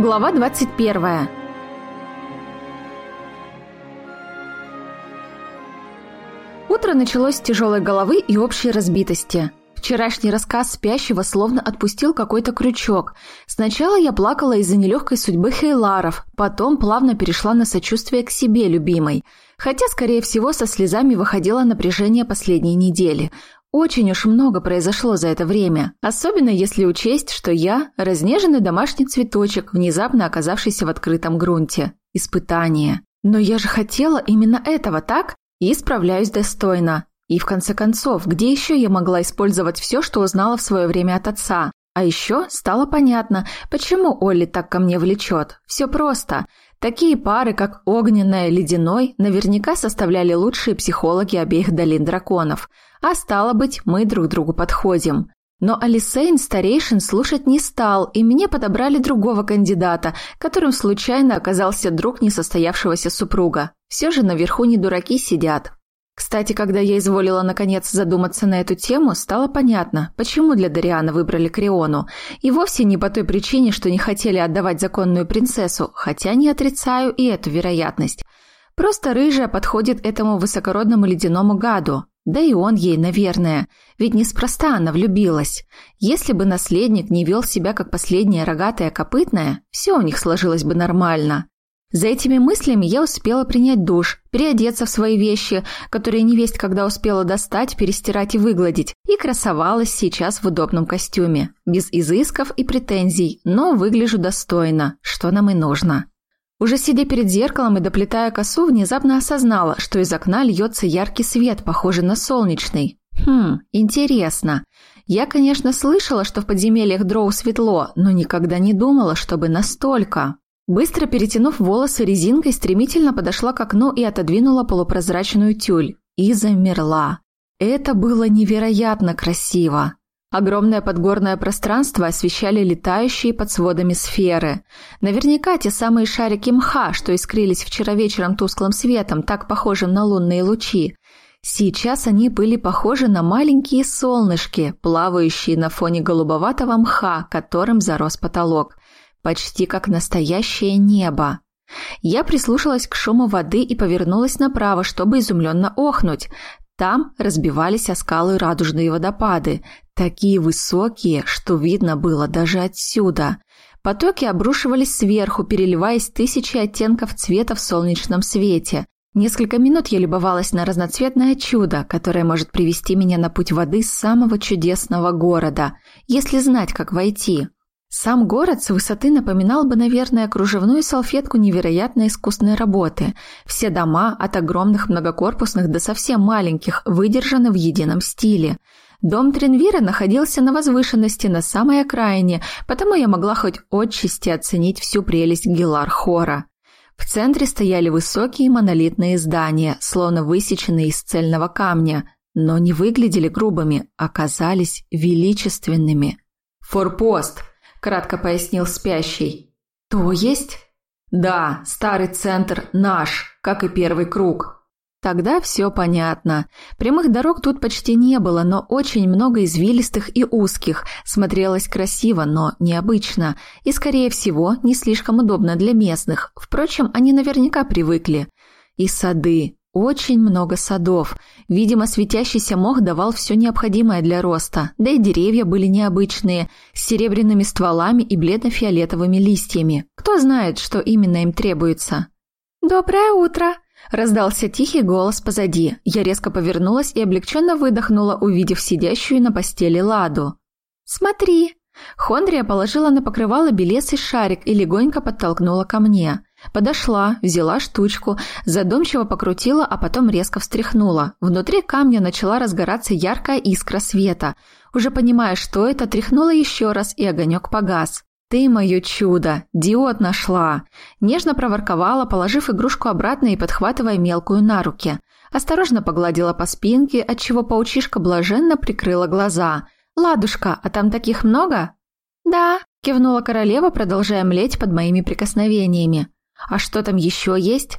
Глава 21. Утро началось с тяжелой головы и общей разбитости. Вчерашний рассказ спящего словно отпустил какой-то крючок. Сначала я плакала из-за нелегкой судьбы Хейларов, потом плавно перешла на сочувствие к себе, любимой. Хотя, скорее всего, со слезами выходило напряжение последней недели. Очень уж много произошло за это время, особенно если учесть, что я – разнеженный домашний цветочек, внезапно оказавшийся в открытом грунте. Испытание. Но я же хотела именно этого, так? И справляюсь достойно. И в конце концов, где еще я могла использовать все, что узнала в свое время от отца? А еще стало понятно, почему Олли так ко мне влечет. Все просто. Такие пары, как огненная ледяной, наверняка составляли лучшие психологи обеих долин драконов – а стало быть, мы друг другу подходим. Но Алисейн старейшин слушать не стал, и мне подобрали другого кандидата, которым случайно оказался друг несостоявшегося супруга. Все же наверху не дураки сидят. Кстати, когда я изволила наконец задуматься на эту тему, стало понятно, почему для Дариана выбрали Криону. И вовсе не по той причине, что не хотели отдавать законную принцессу, хотя не отрицаю и эту вероятность. Просто рыжая подходит этому высокородному ледяному гаду, да и он ей, наверное, ведь неспроста она влюбилась. Если бы наследник не вел себя как последняя рогатая копытная, все у них сложилось бы нормально. За этими мыслями я успела принять душ, переодеться в свои вещи, которые невесть когда успела достать, перестирать и выгладить, и красовалась сейчас в удобном костюме, без изысков и претензий, но выгляжу достойно, что нам и нужно. Уже сидя перед зеркалом и доплетая косу, внезапно осознала, что из окна льется яркий свет, похожий на солнечный. Хм, интересно. Я, конечно, слышала, что в подземельях дроу светло, но никогда не думала, чтобы настолько. Быстро перетянув волосы резинкой, стремительно подошла к окну и отодвинула полупрозрачную тюль. И замерла. Это было невероятно красиво. Огромное подгорное пространство освещали летающие под сводами сферы. Наверняка те самые шарики мха, что искрились вчера вечером тусклым светом, так похожим на лунные лучи. Сейчас они были похожи на маленькие солнышки, плавающие на фоне голубоватого мха, которым зарос потолок. Почти как настоящее небо. Я прислушалась к шуму воды и повернулась направо, чтобы изумленно охнуть. Там разбивались о скалы радужные водопады, такие высокие, что видно было даже отсюда. Потоки обрушивались сверху, переливаясь тысячи оттенков цвета в солнечном свете. Несколько минут я любовалась на разноцветное чудо, которое может привести меня на путь воды самого чудесного города, если знать, как войти. Сам город с высоты напоминал бы, наверное, кружевную салфетку невероятно искусной работы. Все дома, от огромных многокорпусных до совсем маленьких, выдержаны в едином стиле. Дом Тренвира находился на возвышенности на самой окраине, потому я могла хоть отчасти оценить всю прелесть Гелар-Хора. В центре стояли высокие монолитные здания, словно высеченные из цельного камня, но не выглядели грубыми, а казались величественными. «Форпост!» кратко пояснил спящий. То есть? Да, старый центр наш, как и первый круг. Тогда все понятно. Прямых дорог тут почти не было, но очень много извилистых и узких. Смотрелось красиво, но необычно. И, скорее всего, не слишком удобно для местных. Впрочем, они наверняка привыкли. И сады. Очень много садов. Видимо, светящийся мох давал все необходимое для роста, да и деревья были необычные, с серебряными стволами и бледно-фиолетовыми листьями. Кто знает, что именно им требуется. «Доброе утро!» – раздался тихий голос позади. Я резко повернулась и облегченно выдохнула, увидев сидящую на постели Ладу. «Смотри!» Хондрия положила на покрывало белесый шарик и легонько подтолкнула ко мне. Подошла, взяла штучку, задумчиво покрутила, а потом резко встряхнула. Внутри камня начала разгораться яркая искра света. Уже понимая, что это, тряхнула еще раз, и огонек погас. «Ты мое чудо! Диод нашла!» Нежно проворковала, положив игрушку обратно и подхватывая мелкую на руки. Осторожно погладила по спинке, отчего паучишка блаженно прикрыла глаза. «Ладушка, а там таких много?» «Да», – кивнула королева, продолжая млеть под моими прикосновениями. А что там еще есть?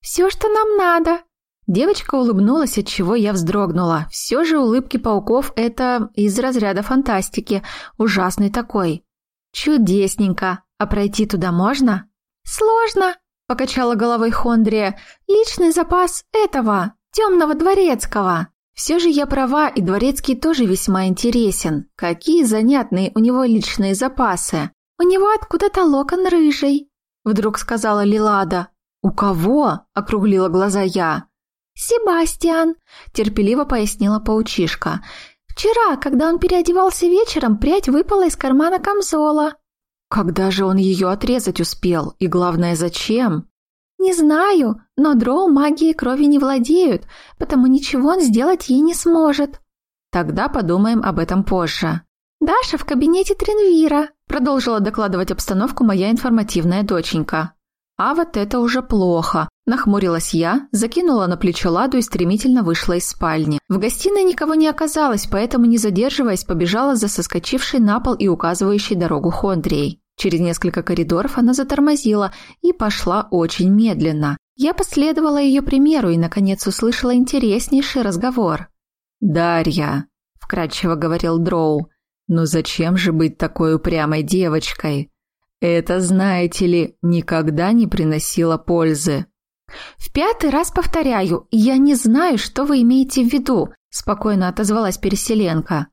Все, что нам надо. Девочка улыбнулась, от чего я вздрогнула. Все же улыбки пауков – это из разряда фантастики, ужасный такой. Чудесненько. А пройти туда можно? Сложно, покачала головой Хондрия. Личный запас этого, темного дворецкого. Все же я права, и дворецкий тоже весьма интересен. Какие занятные у него личные запасы. У него откуда-то локон рыжий, вдруг сказала Лилада. У кого? округлила глаза я. Себастьян, терпеливо пояснила паучишка. Вчера, когда он переодевался вечером, прядь выпала из кармана камзола. Когда же он ее отрезать успел? И главное, зачем? Не знаю, но дроу магией крови не владеют, потому ничего он сделать ей не сможет. Тогда подумаем об этом позже. Даша в кабинете Тренвира, продолжила докладывать обстановку моя информативная доченька. А вот это уже плохо. Нахмурилась я, закинула на плечо ладу и стремительно вышла из спальни. В гостиной никого не оказалось, поэтому, не задерживаясь, побежала за соскочившей на пол и указывающей дорогу Хондрией. Через несколько коридоров она затормозила и пошла очень медленно. Я последовала ее примеру и, наконец, услышала интереснейший разговор. «Дарья», — вкратчиво говорил Дроу, — «ну зачем же быть такой упрямой девочкой? Это, знаете ли, никогда не приносило пользы». «В пятый раз повторяю, я не знаю, что вы имеете в виду», – спокойно отозвалась Переселенка.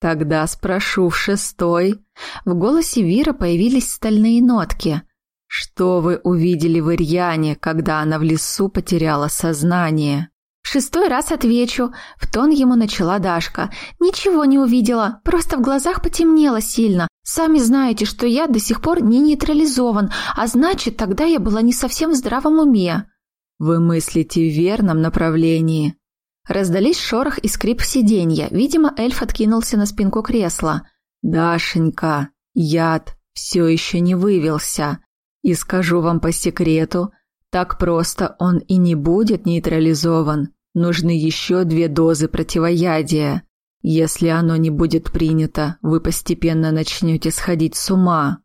«Тогда спрошу в шестой». В голосе Вира появились стальные нотки. «Что вы увидели в Ирьяне, когда она в лесу потеряла сознание?» «Шестой раз отвечу», – в тон ему начала Дашка. «Ничего не увидела, просто в глазах потемнело сильно. Сами знаете, что я до сих пор не нейтрализован, а значит, тогда я была не совсем в здравом уме». «Вы мыслите в верном направлении», Раздались шорох и скрип сиденья. Видимо, эльф откинулся на спинку кресла. «Дашенька, яд все еще не вывелся. И скажу вам по секрету, так просто он и не будет нейтрализован. Нужны еще две дозы противоядия. Если оно не будет принято, вы постепенно начнете сходить с ума».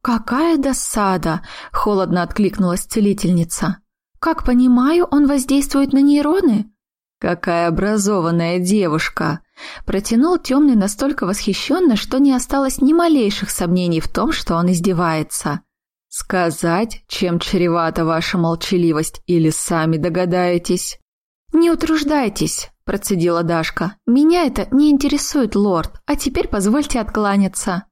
«Какая досада!» – холодно откликнулась целительница. «Как понимаю, он воздействует на нейроны?» «Какая образованная девушка!» Протянул темный настолько восхищенно, что не осталось ни малейших сомнений в том, что он издевается. «Сказать, чем чревата ваша молчаливость, или сами догадаетесь?» «Не утруждайтесь», – процедила Дашка. «Меня это не интересует, лорд, а теперь позвольте откланяться».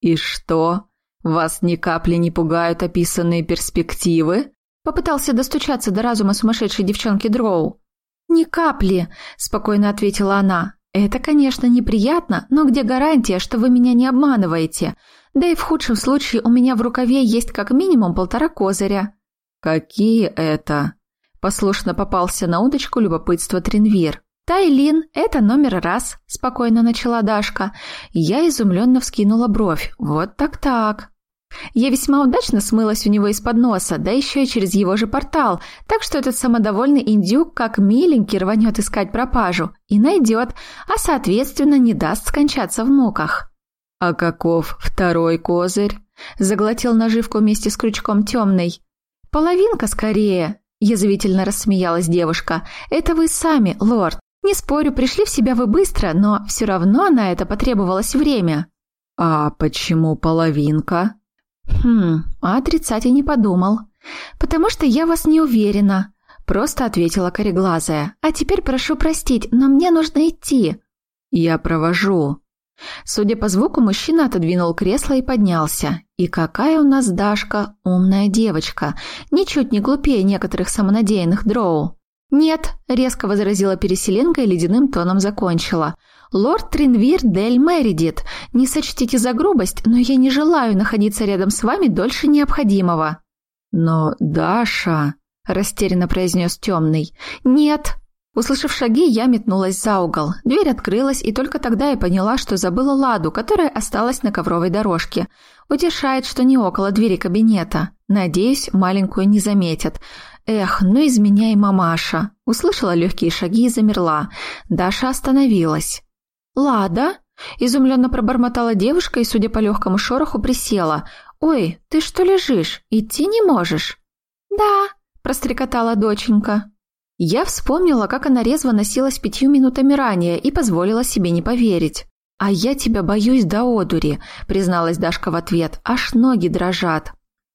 «И что? Вас ни капли не пугают описанные перспективы?» Попытался достучаться до разума сумасшедшей девчонки Дроу. «Ни капли», – спокойно ответила она. «Это, конечно, неприятно, но где гарантия, что вы меня не обманываете? Да и в худшем случае у меня в рукаве есть как минимум полтора козыря». «Какие это?» – послушно попался на удочку любопытства Тринвир. «Тайлин, это номер раз», – спокойно начала Дашка. Я изумленно вскинула бровь. «Вот так-так». Я весьма удачно смылась у него из-под носа, да еще и через его же портал, так что этот самодовольный индюк как миленький рванет искать пропажу и найдет, а соответственно не даст скончаться в муках. «А каков второй козырь?» – заглотил наживку вместе с крючком темный. «Половинка скорее», – язвительно рассмеялась девушка. «Это вы сами, лорд. Не спорю, пришли в себя вы быстро, но все равно на это потребовалось время». «А почему половинка?» «Хм, а отрицать и не подумал. Потому что я вас не уверена», – просто ответила кореглазая. «А теперь прошу простить, но мне нужно идти». «Я провожу». Судя по звуку, мужчина отодвинул кресло и поднялся. И какая у нас Дашка, умная девочка, ничуть не глупее некоторых самонадеянных дроу. «Нет», – резко возразила переселенка и ледяным тоном закончила – «Лорд Тринвир Дель Мередит, не сочтите за грубость, но я не желаю находиться рядом с вами дольше необходимого». «Но Даша...» – растерянно произнес темный. «Нет». Услышав шаги, я метнулась за угол. Дверь открылась, и только тогда я поняла, что забыла Ладу, которая осталась на ковровой дорожке. Утешает, что не около двери кабинета. Надеюсь, маленькую не заметят. Эх, ну из меня и мамаша. Услышала легкие шаги и замерла. Даша остановилась. «Лада?» – изумленно пробормотала девушка и, судя по легкому шороху, присела. «Ой, ты что лежишь? Идти не можешь?» «Да», – прострекотала доченька. Я вспомнила, как она резво носилась пятью минутами ранее и позволила себе не поверить. «А я тебя боюсь до одури», — призналась Дашка в ответ. «Аж ноги дрожат».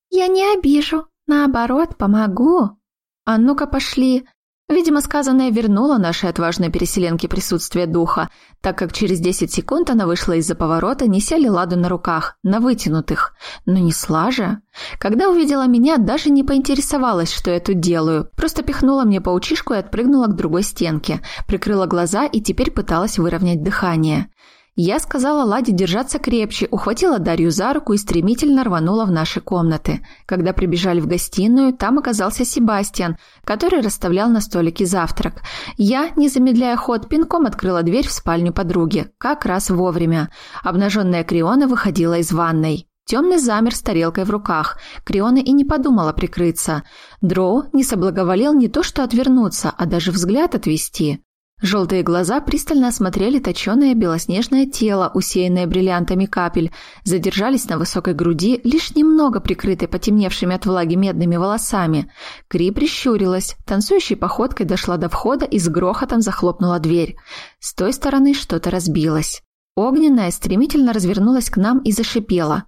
«Я не обижу. Наоборот, помогу». «А ну-ка пошли», Видимо, сказанное вернуло нашей отважной переселенке присутствие духа, так как через 10 секунд она вышла из-за поворота, неся Лиладу на руках, на вытянутых. Но не слажа. Когда увидела меня, даже не поинтересовалась, что я тут делаю. Просто пихнула мне паучишку и отпрыгнула к другой стенке, прикрыла глаза и теперь пыталась выровнять дыхание. Я сказала Ладе держаться крепче, ухватила Дарью за руку и стремительно рванула в наши комнаты. Когда прибежали в гостиную, там оказался Себастьян, который расставлял на столике завтрак. Я, не замедляя ход, пинком открыла дверь в спальню подруги. Как раз вовремя. Обнаженная Криона выходила из ванной. Темный замер с тарелкой в руках. Криона и не подумала прикрыться. Дроу не соблаговолел не то что отвернуться, а даже взгляд отвести. Желтые глаза пристально осмотрели точеное белоснежное тело, усеянное бриллиантами капель, задержались на высокой груди, лишь немного прикрытой потемневшими от влаги медными волосами. Кри прищурилась, танцующей походкой дошла до входа и с грохотом захлопнула дверь. С той стороны что-то разбилось. Огненная стремительно развернулась к нам и зашипела.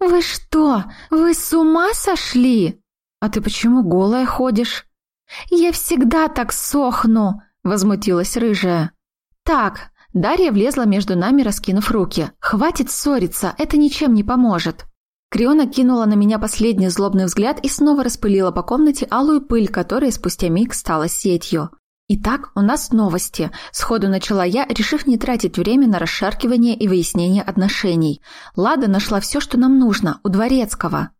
«Вы что? Вы с ума сошли?» «А ты почему голая ходишь?» «Я всегда так сохну!» Возмутилась рыжая. «Так!» Дарья влезла между нами, раскинув руки. «Хватит ссориться, это ничем не поможет!» Криона кинула на меня последний злобный взгляд и снова распылила по комнате алую пыль, которая спустя миг стала сетью. «Итак, у нас новости», – сходу начала я, решив не тратить время на расшаркивание и выяснение отношений. Лада нашла все, что нам нужно, у Дворецкого.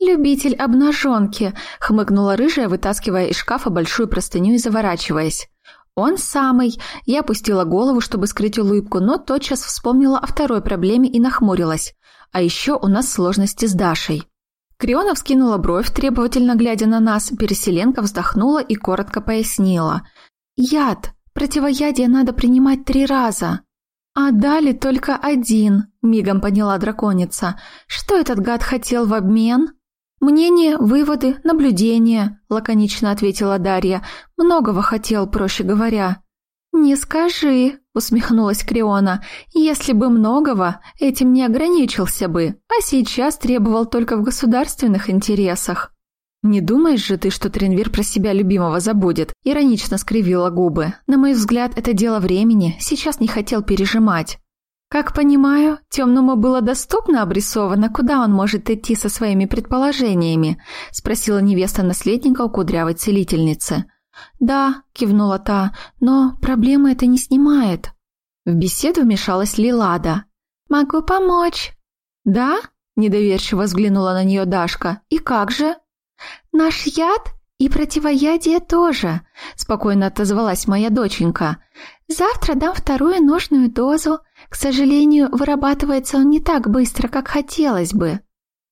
«Любитель обнаженки», – хмыкнула рыжая, вытаскивая из шкафа большую простыню и заворачиваясь. «Он самый!» Я опустила голову, чтобы скрыть улыбку, но тотчас вспомнила о второй проблеме и нахмурилась. «А еще у нас сложности с Дашей». Криона вскинула бровь, требовательно глядя на нас, переселенка вздохнула и коротко пояснила. «Яд! Противоядие надо принимать три раза!» «А дали только один», — мигом поняла драконица. «Что этот гад хотел в обмен?» «Мнение, выводы, наблюдения», – лаконично ответила Дарья. «Многого хотел, проще говоря». «Не скажи», – усмехнулась Криона. «Если бы многого, этим не ограничился бы, а сейчас требовал только в государственных интересах». «Не думаешь же ты, что Тренвир про себя любимого забудет?» – иронично скривила губы. «На мой взгляд, это дело времени, сейчас не хотел пережимать». Как понимаю, темному было доступно обрисовано, куда он может идти со своими предположениями, спросила невеста наследника у кудрявой целительницы. Да, кивнула та, но проблемы это не снимает. В беседу вмешалась Лилада. Могу помочь. Да? Недоверчиво взглянула на нее Дашка. И как же? Наш яд и противоядие тоже, спокойно отозвалась моя доченька. Завтра дам вторую нужную дозу. К сожалению, вырабатывается он не так быстро, как хотелось бы.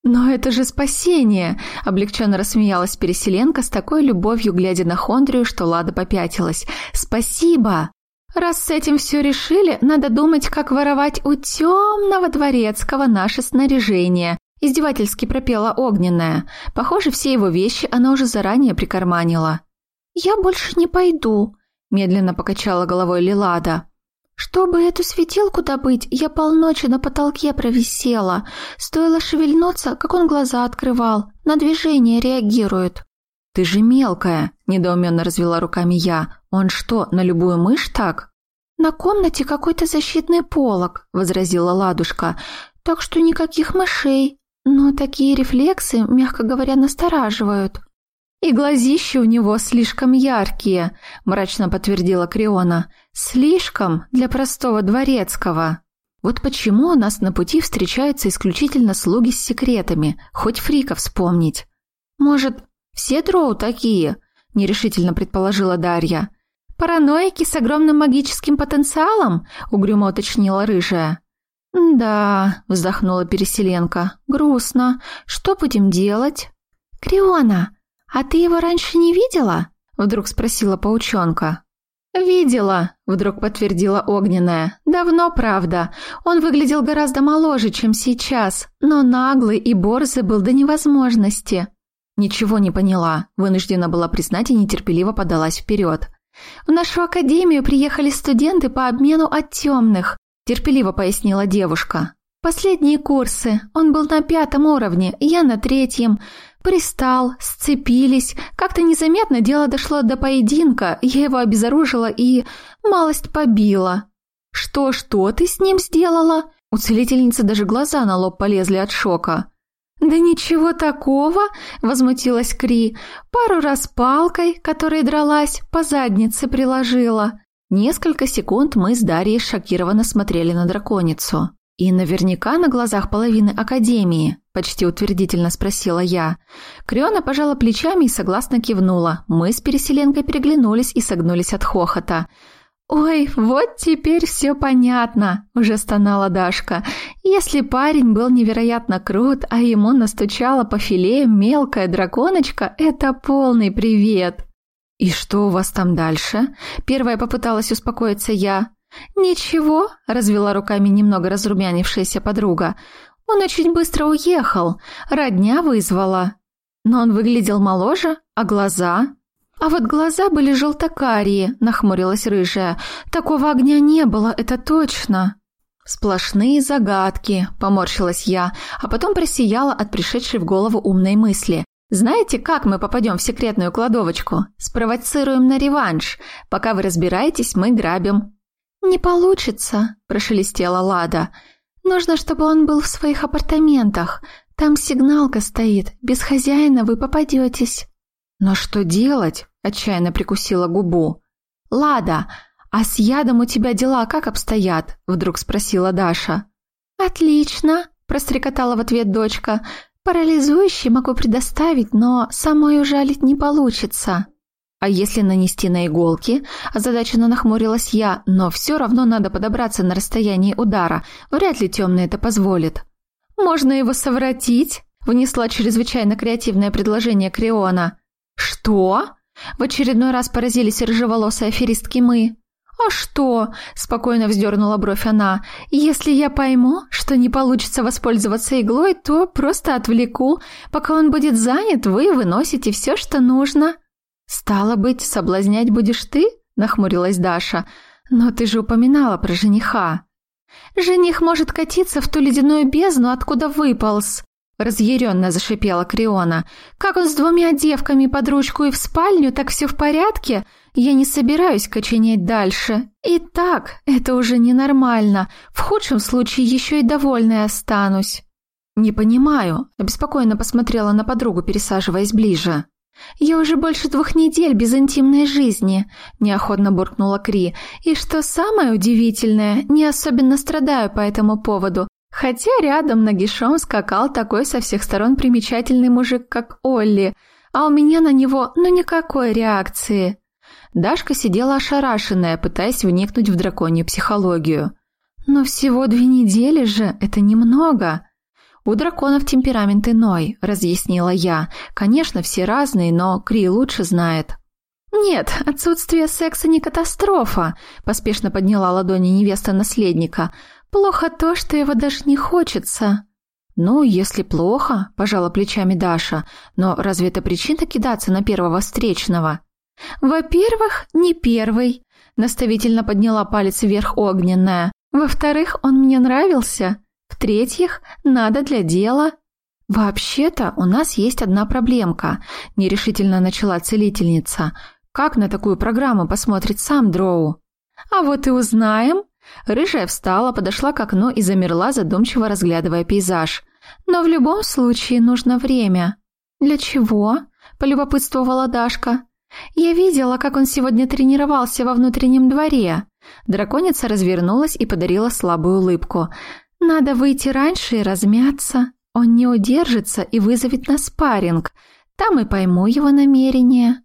«Но это же спасение!» – облегченно рассмеялась переселенка с такой любовью, глядя на Хондрию, что Лада попятилась. «Спасибо!» «Раз с этим все решили, надо думать, как воровать у темного дворецкого наше снаряжение», – издевательски пропела Огненная. Похоже, все его вещи она уже заранее прикарманила. «Я больше не пойду», медленно покачала головой Лилада. Чтобы эту светилку добыть, я полночи на потолке провисела. Стоило шевельнуться, как он глаза открывал, на движение реагирует. Ты же мелкая, недоуменно развела руками я. Он что, на любую мышь так? На комнате какой-то защитный полог, возразила Ладушка. Так что никаких мышей. Но такие рефлексы, мягко говоря, настораживают. «И глазища у него слишком яркие», – мрачно подтвердила Криона. «Слишком для простого дворецкого». Вот почему у нас на пути встречаются исключительно слуги с секретами, хоть фрика вспомнить. Может, все дроу такие? Нерешительно предположила Дарья. Параноики с огромным магическим потенциалом? Угрюмо уточнила рыжая. Да, вздохнула переселенка. Грустно. Что будем делать? Криона, «А ты его раньше не видела?» — вдруг спросила паучонка. «Видела», — вдруг подтвердила Огненная. «Давно, правда. Он выглядел гораздо моложе, чем сейчас, но наглый и борзый был до невозможности». Ничего не поняла, вынуждена была признать и нетерпеливо подалась вперед. «В нашу академию приехали студенты по обмену от темных. терпеливо пояснила девушка. «Последние курсы. Он был на пятом уровне, я на третьем. Пристал, сцепились. Как-то незаметно дело дошло до поединка. Я его обезоружила и малость побила». «Что-что ты с ним сделала?» У целительницы даже глаза на лоб полезли от шока. «Да ничего такого!» – возмутилась Кри. «Пару раз палкой, которой дралась, по заднице приложила». Несколько секунд мы с Дарьей шокированно смотрели на драконицу. «И наверняка на глазах половины Академии?» – почти утвердительно спросила я. Криона пожала плечами и согласно кивнула. Мы с переселенкой переглянулись и согнулись от хохота – «Ой, вот теперь все понятно», – уже стонала Дашка. «Если парень был невероятно крут, а ему настучала по филе мелкая драконочка, это полный привет». «И что у вас там дальше?» – первая попыталась успокоиться я. «Ничего», – развела руками немного разрумянившаяся подруга. «Он очень быстро уехал, родня вызвала». Но он выглядел моложе, а глаза «А вот глаза были желтокарие», — нахмурилась рыжая. «Такого огня не было, это точно». «Сплошные загадки», — поморщилась я, а потом просияла от пришедшей в голову умной мысли. «Знаете, как мы попадем в секретную кладовочку? Спровоцируем на реванш. Пока вы разбираетесь, мы грабим». «Не получится», – прошелестела Лада. «Нужно, чтобы он был в своих апартаментах. Там сигналка стоит. Без хозяина вы попадетесь». «Но что делать?» – отчаянно прикусила губу. «Лада, а с ядом у тебя дела как обстоят?» – вдруг спросила Даша. «Отлично!» – прострекотала в ответ дочка. «Парализующий могу предоставить, но самой ужалить не получится». «А если нанести на иголки?» – озадаченно нахмурилась я, но все равно надо подобраться на расстоянии удара. Вряд ли темный это позволит. «Можно его совратить?» – внесла чрезвычайно креативное предложение Криона. «Что?» – в очередной раз поразились рыжеволосые аферистки мы. «А что?» – спокойно вздернула бровь она. «Если я пойму, что не получится воспользоваться иглой, то просто отвлеку. Пока он будет занят, вы выносите все, что нужно». «Стало быть, соблазнять будешь ты?» – нахмурилась Даша. «Но ты же упоминала про жениха». «Жених может катиться в ту ледяную бездну, откуда выполз», Разъяренно зашипела Криона. «Как он с двумя девками под ручку и в спальню, так все в порядке? Я не собираюсь коченеть дальше. И так, это уже ненормально. В худшем случае еще и довольной останусь». «Не понимаю», – обеспокоенно посмотрела на подругу, пересаживаясь ближе. «Я уже больше двух недель без интимной жизни», – неохотно буркнула Кри. «И что самое удивительное, не особенно страдаю по этому поводу. Хотя рядом нагишом скакал такой со всех сторон примечательный мужик, как Олли, а у меня на него ну никакой реакции. Дашка сидела ошарашенная, пытаясь вникнуть в драконью психологию. Но всего две недели же, это немного. У драконов темперамент иной, разъяснила я. Конечно, все разные, но Кри лучше знает. «Нет, отсутствие секса не катастрофа», – поспешно подняла ладони невеста наследника – Плохо то, что его даже не хочется. Ну, если плохо, пожала плечами Даша, но разве это причина кидаться на первого встречного? Во-первых, не первый, наставительно подняла палец вверх огненная. Во-вторых, он мне нравился. В-третьих, надо для дела. Вообще-то у нас есть одна проблемка, нерешительно начала целительница. Как на такую программу посмотрит сам Дроу? А вот и узнаем, Рыжая встала, подошла к окну и замерла, задумчиво разглядывая пейзаж. «Но в любом случае нужно время». «Для чего?» – полюбопытствовала Дашка. «Я видела, как он сегодня тренировался во внутреннем дворе». Драконица развернулась и подарила слабую улыбку. «Надо выйти раньше и размяться. Он не удержится и вызовет на спарринг. Там и пойму его намерения».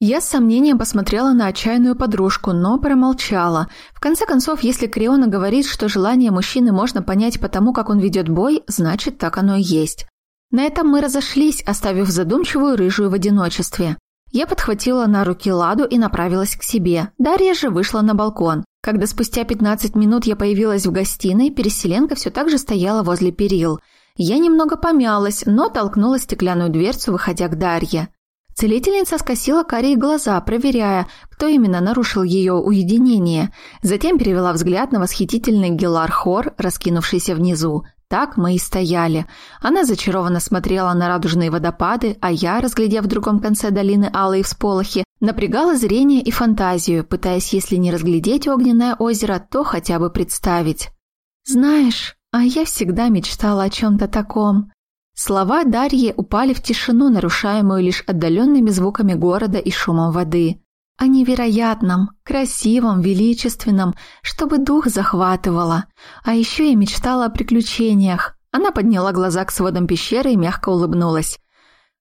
Я с сомнением посмотрела на отчаянную подружку, но промолчала. В конце концов, если Криона говорит, что желание мужчины можно понять по тому, как он ведет бой, значит, так оно и есть. На этом мы разошлись, оставив задумчивую рыжую в одиночестве. Я подхватила на руки Ладу и направилась к себе. Дарья же вышла на балкон. Когда спустя 15 минут я появилась в гостиной, переселенка все так же стояла возле перил. Я немного помялась, но толкнула стеклянную дверцу, выходя к Дарье. Целительница скосила карие глаза, проверяя, кто именно нарушил ее уединение. Затем перевела взгляд на восхитительный Гелар-хор, раскинувшийся внизу. Так мы и стояли. Она зачарованно смотрела на радужные водопады, а я, разглядев в другом конце долины алые всполохи, напрягала зрение и фантазию, пытаясь, если не разглядеть огненное озеро, то хотя бы представить. «Знаешь, а я всегда мечтала о чем-то таком», Слова Дарьи упали в тишину, нарушаемую лишь отдаленными звуками города и шумом воды. О невероятном, красивом, величественном, чтобы дух захватывало. А еще я мечтала о приключениях. Она подняла глаза к сводам пещеры и мягко улыбнулась.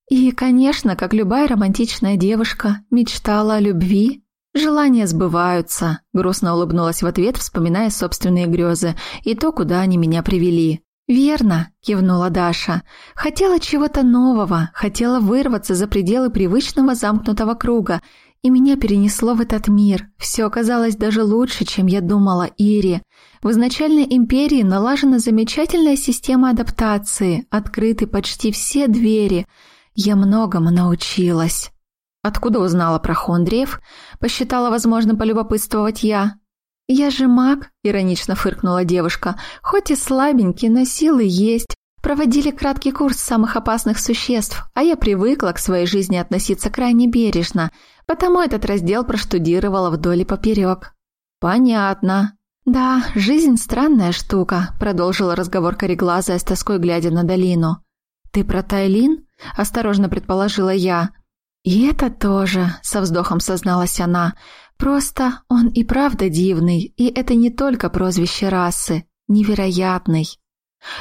И, конечно, как любая романтичная девушка, мечтала о любви. Желания сбываются, грустно улыбнулась в ответ, вспоминая собственные грезы и то, куда они меня привели. «Верно», – кивнула Даша. «Хотела чего-то нового, хотела вырваться за пределы привычного замкнутого круга, и меня перенесло в этот мир. Все оказалось даже лучше, чем я думала, Ири. В изначальной империи налажена замечательная система адаптации, открыты почти все двери. Я многому научилась». «Откуда узнала про Хондриев?» – посчитала возможным полюбопытствовать я. «Я же маг», – иронично фыркнула девушка. «Хоть и слабенький, но силы есть. Проводили краткий курс самых опасных существ, а я привыкла к своей жизни относиться крайне бережно, потому этот раздел проштудировала вдоль и поперек». «Понятно», «Да, жизнь странная штука», — продолжила разговор кореглазая с тоской глядя на долину. «Ты про Тайлин?» — осторожно предположила я. «И это тоже», — со вздохом созналась она. Просто он и правда дивный, и это не только прозвище расы. Невероятный.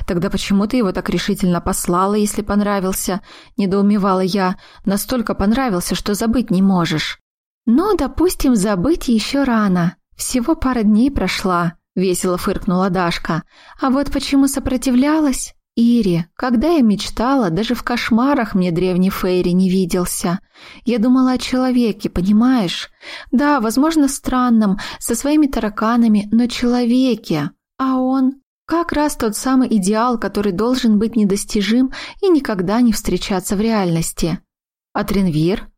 Тогда почему ты его так решительно послала, если понравился? Недоумевала я. Настолько понравился, что забыть не можешь. Ну, допустим, забыть еще рано. Всего пара дней прошла, весело фыркнула Дашка. А вот почему сопротивлялась? Ири, когда я мечтала, даже в кошмарах мне древний Фейри не виделся. Я думала о человеке, понимаешь? Да, возможно, странном, со своими тараканами, но человеке. А он как раз тот самый идеал, который должен быть недостижим и никогда не встречаться в реальности. А Тренвир?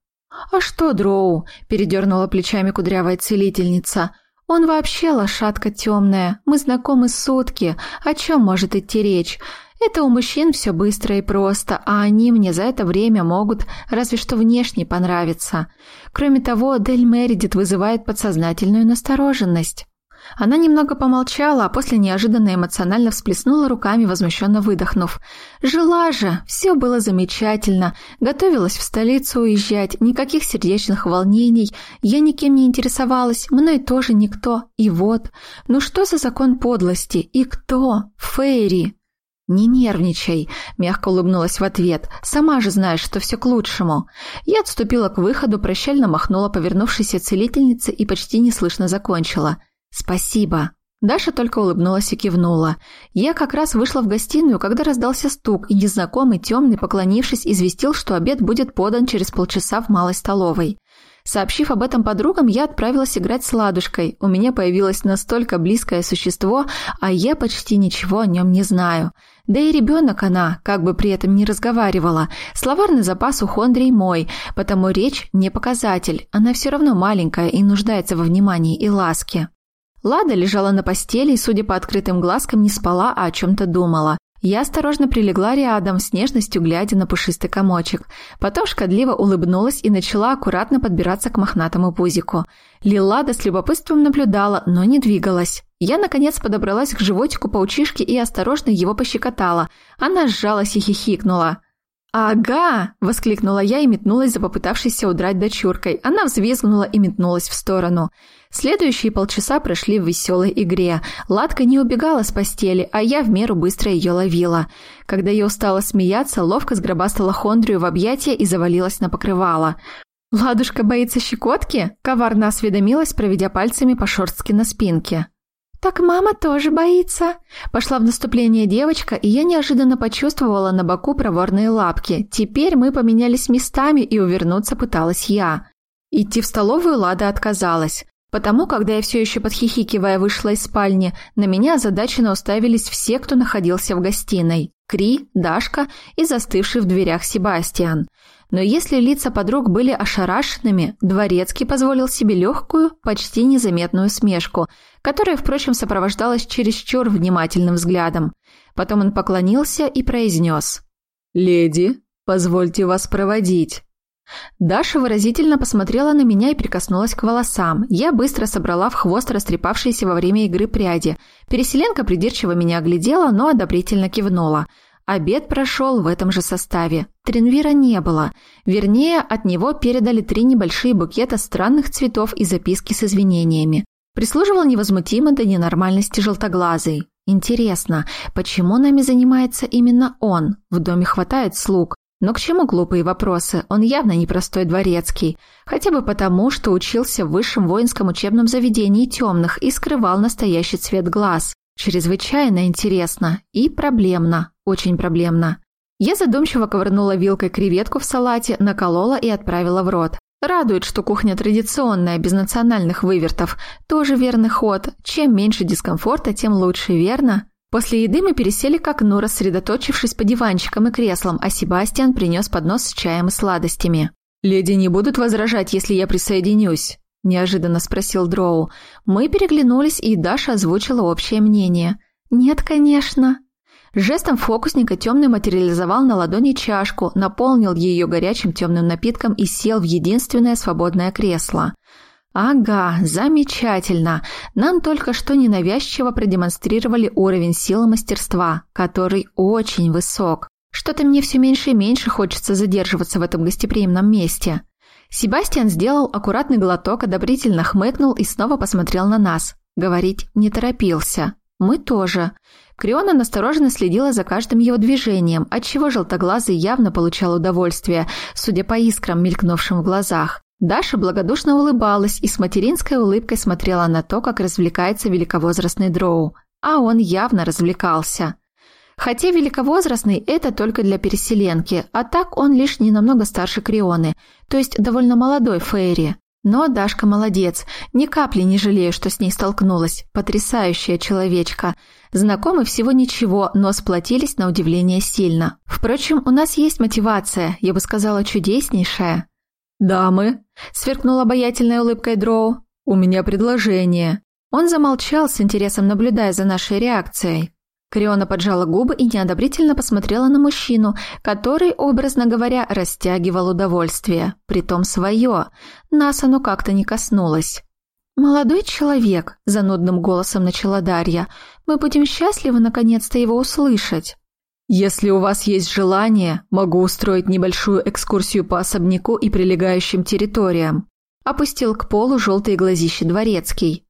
А что, Дроу? Передернула плечами кудрявая целительница. Он вообще лошадка темная. Мы знакомы сутки. О чем может идти речь? Это у мужчин все быстро и просто, а они мне за это время могут разве что внешне понравиться. Кроме того, Дель Мередит вызывает подсознательную настороженность. Она немного помолчала, а после неожиданно эмоционально всплеснула руками, возмущенно выдохнув. «Жила же! Все было замечательно. Готовилась в столицу уезжать. Никаких сердечных волнений. Я никем не интересовалась. Мной тоже никто. И вот. Ну что за закон подлости? И кто? Фейри!» «Не нервничай», – мягко улыбнулась в ответ. «Сама же знаешь, что все к лучшему». Я отступила к выходу, прощально махнула повернувшейся целительнице и почти неслышно закончила. «Спасибо». Даша только улыбнулась и кивнула. Я как раз вышла в гостиную, когда раздался стук, и незнакомый темный, поклонившись, известил, что обед будет подан через полчаса в малой столовой. Сообщив об этом подругам, я отправилась играть с ладушкой. У меня появилось настолько близкое существо, а я почти ничего о нем не знаю. Да и ребенок она, как бы при этом не разговаривала. Словарный запас у Хондрей мой, потому речь не показатель. Она все равно маленькая и нуждается во внимании и ласке. Лада лежала на постели и, судя по открытым глазкам, не спала, а о чем-то думала. Я осторожно прилегла рядом, с нежностью глядя на пушистый комочек. Потом шкодливо улыбнулась и начала аккуратно подбираться к мохнатому пузику. Лилада с любопытством наблюдала, но не двигалась. Я, наконец, подобралась к животику паучишки и осторожно его пощекотала. Она сжалась и хихикнула. «Ага!» – воскликнула я и метнулась за попытавшейся удрать дочуркой. Она взвизгнула и метнулась в сторону. Следующие полчаса прошли в веселой игре. Ладка не убегала с постели, а я в меру быстро ее ловила. Когда я устала смеяться, ловко сгробастала Хондрию в объятия и завалилась на покрывало. «Ладушка боится щекотки?» – коварно осведомилась, проведя пальцами по шорстке на спинке. «Так мама тоже боится!» Пошла в наступление девочка, и я неожиданно почувствовала на боку проворные лапки. Теперь мы поменялись местами, и увернуться пыталась я. Идти в столовую Лада отказалась. Потому, когда я все еще подхихикивая вышла из спальни, на меня озадаченно уставились все, кто находился в гостиной. Кри, Дашка и застывший в дверях Себастьян. Но если лица подруг были ошарашенными, Дворецкий позволил себе легкую, почти незаметную смешку, которая, впрочем, сопровождалась чересчур внимательным взглядом. Потом он поклонился и произнес «Леди, позвольте вас проводить». Даша выразительно посмотрела на меня и прикоснулась к волосам. Я быстро собрала в хвост растрепавшиеся во время игры пряди. Переселенка придирчиво меня оглядела, но одобрительно кивнула. Обед прошел в этом же составе. Тренвира не было. Вернее, от него передали три небольшие букета странных цветов и записки с извинениями. Прислуживал невозмутимо до ненормальности желтоглазый. Интересно, почему нами занимается именно он? В доме хватает слуг. Но к чему глупые вопросы? Он явно непростой дворецкий. Хотя бы потому, что учился в высшем воинском учебном заведении темных и скрывал настоящий цвет глаз. Чрезвычайно интересно и проблемно, очень проблемно. Я задумчиво ковырнула вилкой креветку в салате, наколола и отправила в рот. Радует, что кухня традиционная, без национальных вывертов. Тоже верный ход. Чем меньше дискомфорта, тем лучше, верно? После еды мы пересели к окну, рассредоточившись по диванчикам и креслам, а Себастьян принес поднос с чаем и сладостями. «Леди не будут возражать, если я присоединюсь?» – неожиданно спросил Дроу. Мы переглянулись, и Даша озвучила общее мнение. «Нет, конечно». Жестом фокусника темный материализовал на ладони чашку, наполнил ее горячим темным напитком и сел в единственное свободное кресло. Ага, замечательно. Нам только что ненавязчиво продемонстрировали уровень силы мастерства, который очень высок. Что-то мне все меньше и меньше хочется задерживаться в этом гостеприимном месте. Себастьян сделал аккуратный глоток, одобрительно хмыкнул и снова посмотрел на нас. Говорить не торопился. Мы тоже. Криона настороженно следила за каждым его движением, отчего желтоглазый явно получал удовольствие, судя по искрам, мелькнувшим в глазах. Даша благодушно улыбалась и с материнской улыбкой смотрела на то, как развлекается великовозрастный дроу. А он явно развлекался. Хотя великовозрастный – это только для переселенки, а так он лишь не намного старше Крионы, то есть довольно молодой Фейри. Но Дашка молодец, ни капли не жалею, что с ней столкнулась. Потрясающая человечка. Знакомы всего ничего, но сплотились на удивление сильно. Впрочем, у нас есть мотивация, я бы сказала, чудеснейшая. «Дамы», — сверкнула обаятельной улыбкой Дроу, — «у меня предложение». Он замолчал с интересом, наблюдая за нашей реакцией. Криона поджала губы и неодобрительно посмотрела на мужчину, который, образно говоря, растягивал удовольствие, притом свое. Нас оно как-то не коснулось. «Молодой человек», – занудным голосом начала Дарья, – «мы будем счастливы наконец-то его услышать». «Если у вас есть желание, могу устроить небольшую экскурсию по особняку и прилегающим территориям», опустил к полу желтые глазища дворецкий.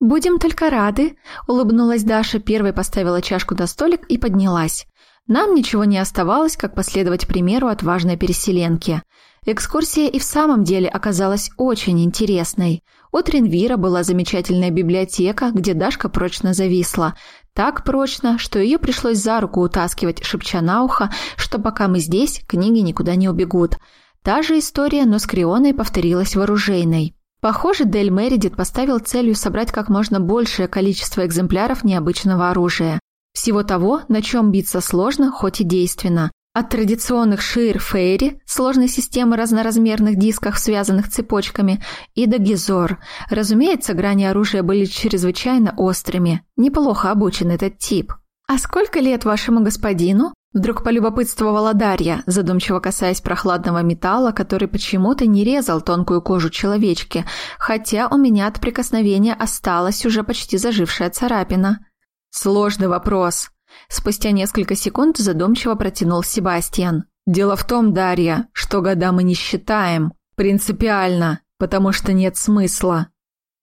«Будем только рады», – улыбнулась Даша, первой поставила чашку на столик и поднялась. Нам ничего не оставалось, как последовать примеру отважной переселенки. Экскурсия и в самом деле оказалась очень интересной. У Тринвира была замечательная библиотека, где Дашка прочно зависла. Так прочно, что ее пришлось за руку утаскивать, шепча на ухо, что пока мы здесь, книги никуда не убегут. Та же история, но с Крионой повторилась в. Похоже, Дель Мередит поставил целью собрать как можно большее количество экземпляров необычного оружия. Всего того, на чем биться сложно, хоть и действенно. От традиционных шир фейри, сложной системы разноразмерных дисков, связанных цепочками, и до гизор. Разумеется, грани оружия были чрезвычайно острыми. Неплохо обучен этот тип. «А сколько лет вашему господину?» Вдруг полюбопытствовала Дарья, задумчиво касаясь прохладного металла, который почему-то не резал тонкую кожу человечки, хотя у меня от прикосновения осталась уже почти зажившая царапина. «Сложный вопрос», Спустя несколько секунд задумчиво протянул Себастьян. «Дело в том, Дарья, что года мы не считаем. Принципиально, потому что нет смысла».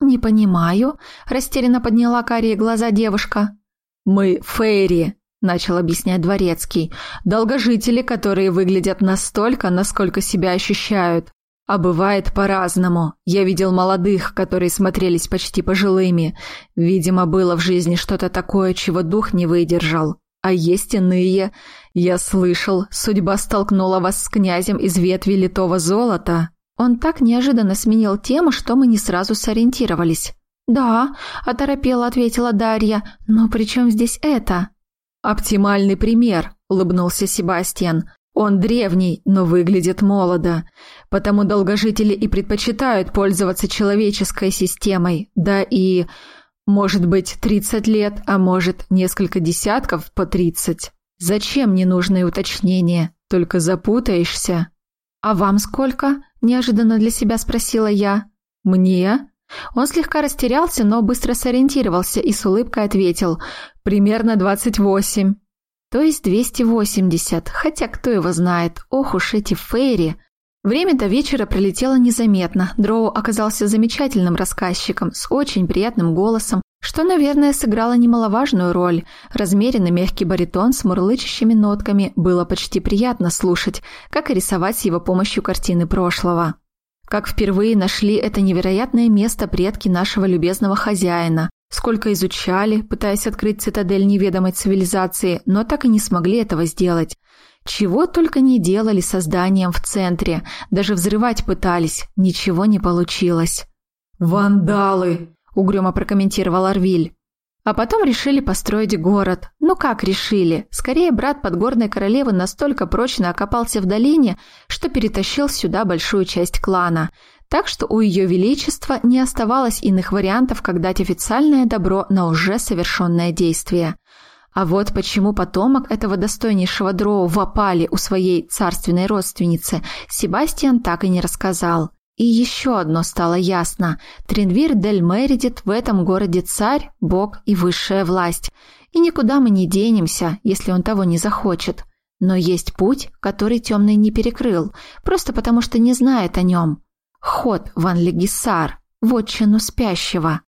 «Не понимаю», – растерянно подняла карие глаза девушка. «Мы фейри», – начал объяснять Дворецкий. «Долгожители, которые выглядят настолько, насколько себя ощущают. А бывает по-разному. Я видел молодых, которые смотрелись почти пожилыми. Видимо, было в жизни что-то такое, чего дух не выдержал. А есть иные. Я слышал, судьба столкнула вас с князем из ветви литого золота. Он так неожиданно сменил тему, что мы не сразу сориентировались. «Да», – оторопела ответила Дарья, – «но при чем здесь это?» «Оптимальный пример», — улыбнулся Себастьян. «Он древний, но выглядит молодо. Потому долгожители и предпочитают пользоваться человеческой системой. Да и, может быть, тридцать лет, а может, несколько десятков по тридцать. Зачем ненужные уточнения? Только запутаешься». «А вам сколько?» – неожиданно для себя спросила я. «Мне?» Он слегка растерялся, но быстро сориентировался и с улыбкой ответил «Примерно двадцать восемь». То есть двести восемьдесят, хотя кто его знает, ох уж эти фейри. Время до вечера пролетело незаметно. Дроу оказался замечательным рассказчиком с очень приятным голосом, что, наверное, сыграло немаловажную роль. Размеренный мягкий баритон с мурлычащими нотками было почти приятно слушать, как и рисовать с его помощью картины прошлого. Как впервые нашли это невероятное место предки нашего любезного хозяина, сколько изучали, пытаясь открыть цитадель неведомой цивилизации, но так и не смогли этого сделать. Чего только не делали созданием в центре, даже взрывать пытались, ничего не получилось. «Вандалы!» – угрюмо прокомментировал Арвиль. А потом решили построить город. Ну как решили? Скорее, брат подгорной королевы настолько прочно окопался в долине, что перетащил сюда большую часть клана. Так что у ее величества не оставалось иных вариантов, как дать официальное добро на уже совершенное действие. А вот почему потомок этого достойнейшего дроу в опале у своей царственной родственницы Себастьян так и не рассказал. И еще одно стало ясно. Тринвир Дель Мередит в этом городе царь, бог и высшая власть. И никуда мы не денемся, если он того не захочет. Но есть путь, который темный не перекрыл, просто потому что не знает о нем. Ход в Анлегисар, в отчину спящего.